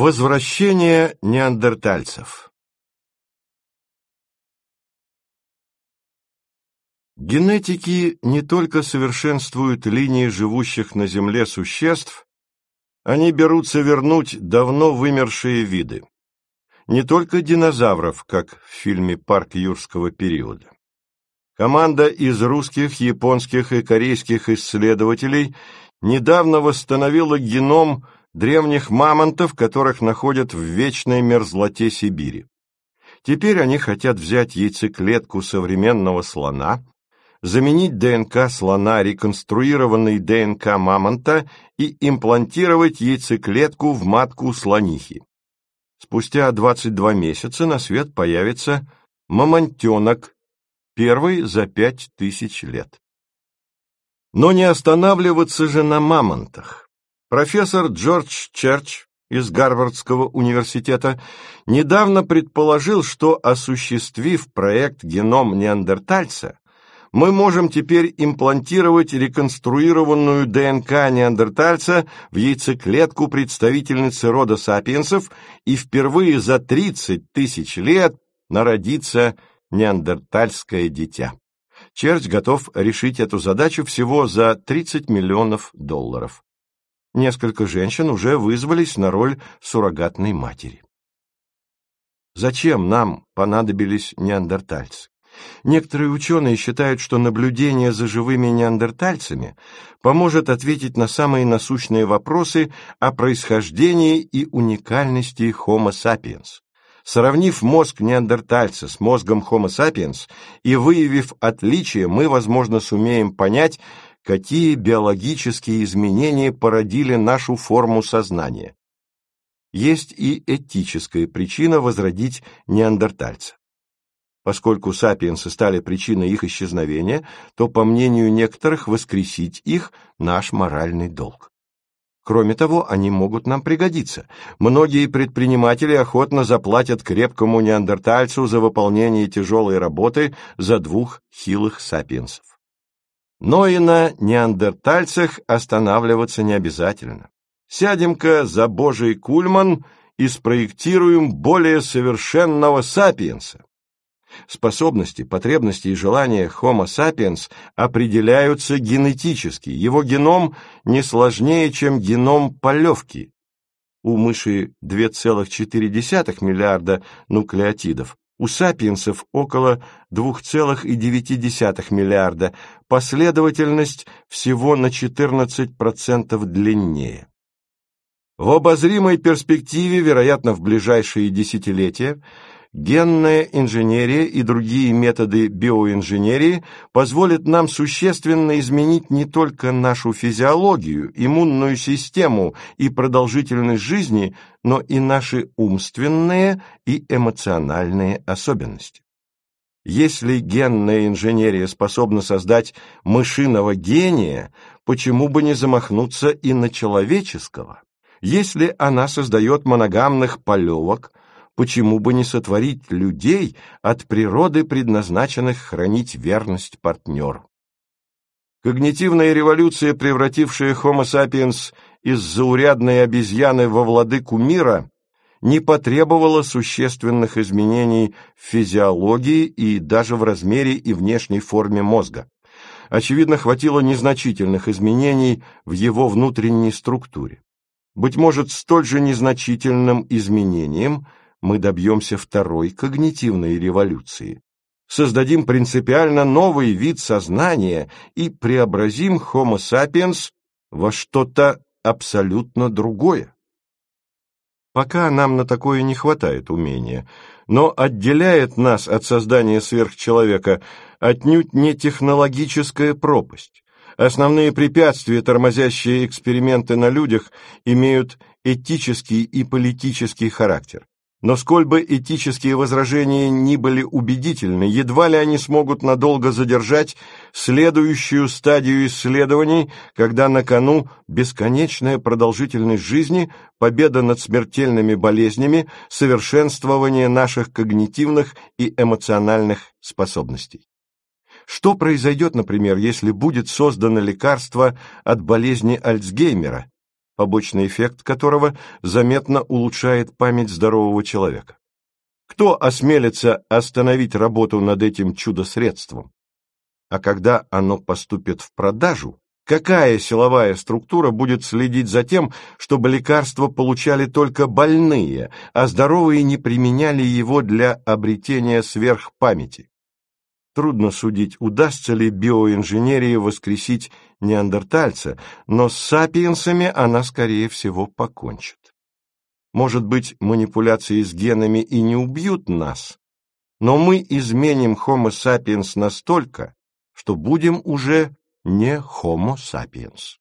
Возвращение неандертальцев Генетики не только совершенствуют линии живущих на Земле существ, они берутся вернуть давно вымершие виды. Не только динозавров, как в фильме «Парк юрского периода». Команда из русских, японских и корейских исследователей недавно восстановила геном древних мамонтов, которых находят в вечной мерзлоте Сибири. Теперь они хотят взять яйцеклетку современного слона, заменить ДНК слона реконструированной ДНК мамонта и имплантировать яйцеклетку в матку слонихи. Спустя 22 месяца на свет появится мамонтенок, первый за пять тысяч лет. Но не останавливаться же на мамонтах. Профессор Джордж Черч из Гарвардского университета недавно предположил, что, осуществив проект «Геном неандертальца», мы можем теперь имплантировать реконструированную ДНК неандертальца в яйцеклетку представительницы рода сапиенсов и впервые за 30 тысяч лет народится неандертальское дитя. Черч готов решить эту задачу всего за 30 миллионов долларов. Несколько женщин уже вызвались на роль суррогатной матери. Зачем нам понадобились неандертальцы? Некоторые ученые считают, что наблюдение за живыми неандертальцами поможет ответить на самые насущные вопросы о происхождении и уникальности Homo sapiens. Сравнив мозг неандертальца с мозгом Homo sapiens и выявив отличия, мы, возможно, сумеем понять, какие биологические изменения породили нашу форму сознания. Есть и этическая причина возродить неандертальца. Поскольку сапиенсы стали причиной их исчезновения, то, по мнению некоторых, воскресить их – наш моральный долг. Кроме того, они могут нам пригодиться. Многие предприниматели охотно заплатят крепкому неандертальцу за выполнение тяжелой работы за двух хилых сапиенсов. Но и на неандертальцах останавливаться не обязательно. Сядем-ка за божий кульман и спроектируем более совершенного сапиенса. Способности, потребности и желания Homo sapiens определяются генетически. Его геном не сложнее, чем геном полевки. У мыши 2,4 миллиарда нуклеотидов, у сапиенсов около 2,9 миллиарда, последовательность всего на 14% длиннее. В обозримой перспективе, вероятно, в ближайшие десятилетия, генная инженерия и другие методы биоинженерии позволят нам существенно изменить не только нашу физиологию, иммунную систему и продолжительность жизни, но и наши умственные и эмоциональные особенности. Если генная инженерия способна создать мышиного гения, почему бы не замахнуться и на человеческого? Если она создает моногамных полевок, почему бы не сотворить людей от природы, предназначенных хранить верность партнеру? Когнитивная революция, превратившая Homo sapiens из заурядной обезьяны во владыку мира, не потребовала существенных изменений в физиологии и даже в размере и внешней форме мозга. Очевидно, хватило незначительных изменений в его внутренней структуре. Быть может, столь же незначительным изменением – мы добьемся второй когнитивной революции. Создадим принципиально новый вид сознания и преобразим Homo sapiens во что-то абсолютно другое. Пока нам на такое не хватает умения, но отделяет нас от создания сверхчеловека отнюдь не технологическая пропасть. Основные препятствия, тормозящие эксперименты на людях, имеют этический и политический характер. Но сколь бы этические возражения ни были убедительны, едва ли они смогут надолго задержать следующую стадию исследований, когда на кону бесконечная продолжительность жизни, победа над смертельными болезнями, совершенствование наших когнитивных и эмоциональных способностей. Что произойдет, например, если будет создано лекарство от болезни Альцгеймера, побочный эффект которого заметно улучшает память здорового человека. Кто осмелится остановить работу над этим чудо-средством? А когда оно поступит в продажу, какая силовая структура будет следить за тем, чтобы лекарства получали только больные, а здоровые не применяли его для обретения сверхпамяти? Трудно судить, удастся ли биоинженерии воскресить неандертальца, но с сапиенсами она, скорее всего, покончит. Может быть, манипуляции с генами и не убьют нас, но мы изменим Homo sapiens настолько, что будем уже не Homo sapiens.